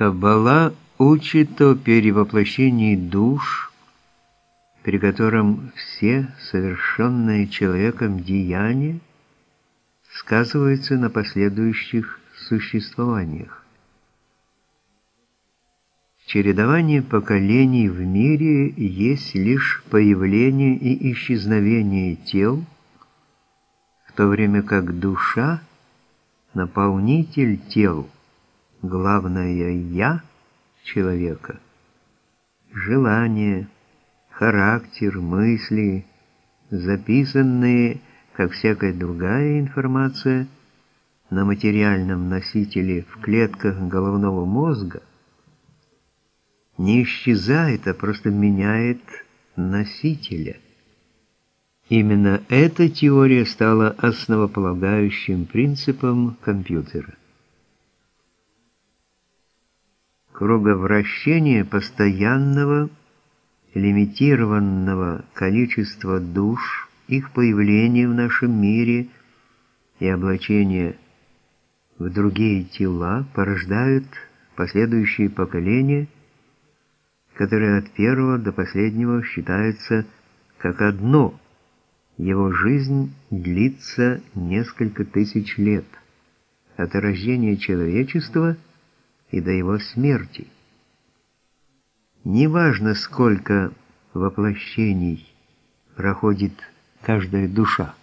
Каббала учит о перевоплощении душ, при котором все совершенные человеком деяния сказываются на последующих существованиях. Чередование поколений в мире есть лишь появление и исчезновение тел, в то время как душа – наполнитель тел, главное «я» человека, желания, характер, мысли, записанные, как всякая другая информация, на материальном носителе в клетках головного мозга, не исчезает, а просто меняет носителя. Именно эта теория стала основополагающим принципом компьютера. Круговращение постоянного, лимитированного количества душ, их появление в нашем мире и облачение в другие тела порождают последующие поколения – которые от первого до последнего считаются как одно. Его жизнь длится несколько тысяч лет, от рождения человечества и до его смерти. Неважно, сколько воплощений проходит каждая душа.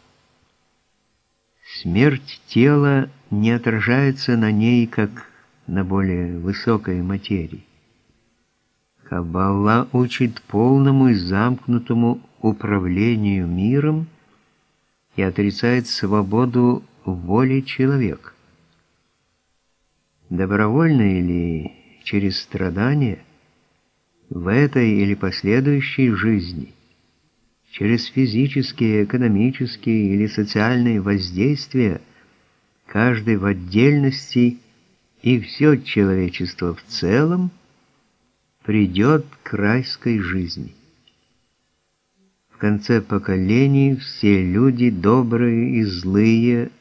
Смерть тела не отражается на ней, как на более высокой материи. Каббала учит полному и замкнутому управлению миром и отрицает свободу воли человека. Добровольно или через страдания, в этой или последующей жизни, через физические, экономические или социальные воздействия, каждый в отдельности и все человечество в целом – придет к райской жизни. В конце поколений все люди, добрые и злые,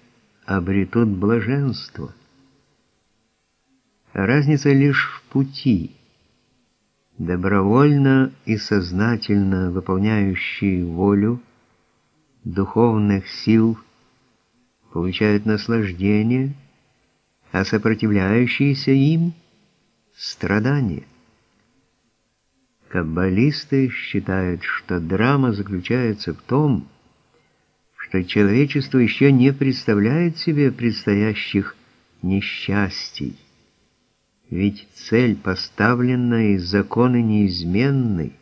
обретут блаженство. Разница лишь в пути. Добровольно и сознательно выполняющие волю духовных сил получают наслаждение, а сопротивляющиеся им – страдания. Каббалисты считают, что драма заключается в том, что человечество еще не представляет себе предстоящих несчастий. Ведь цель поставлена и законы неизменны,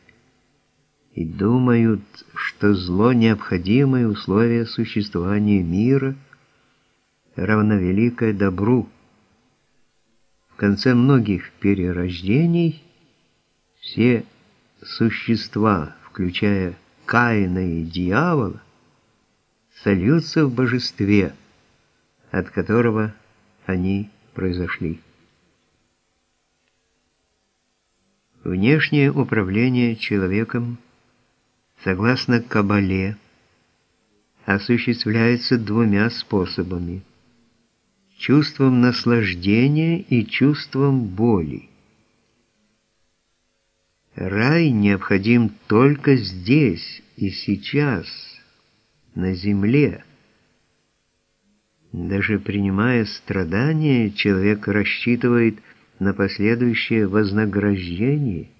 и думают, что зло – необходимое условие существования мира, равновеликое добру. В конце многих перерождений все существа, включая Каина и дьявола, сольются в божестве, от которого они произошли. Внешнее управление человеком, согласно Кабале, осуществляется двумя способами – чувством наслаждения и чувством боли. Рай необходим только здесь и сейчас, на земле. Даже принимая страдания, человек рассчитывает на последующее вознаграждение.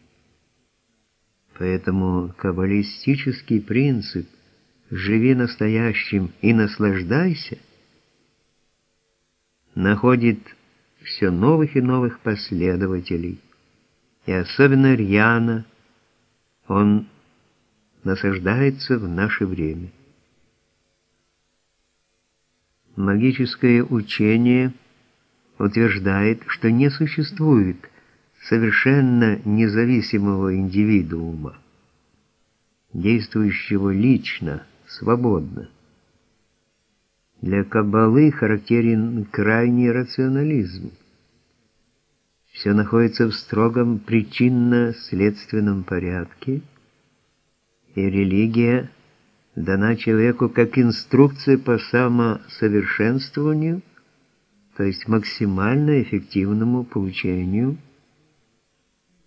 Поэтому каббалистический принцип «живи настоящим и наслаждайся» находит все новых и новых последователей и особенно рьяно он насаждается в наше время. Магическое учение утверждает, что не существует совершенно независимого индивидуума, действующего лично, свободно. Для Каббалы характерен крайний рационализм все находится в строгом причинно-следственном порядке, и религия дана человеку как инструкция по самосовершенствованию, то есть максимально эффективному получению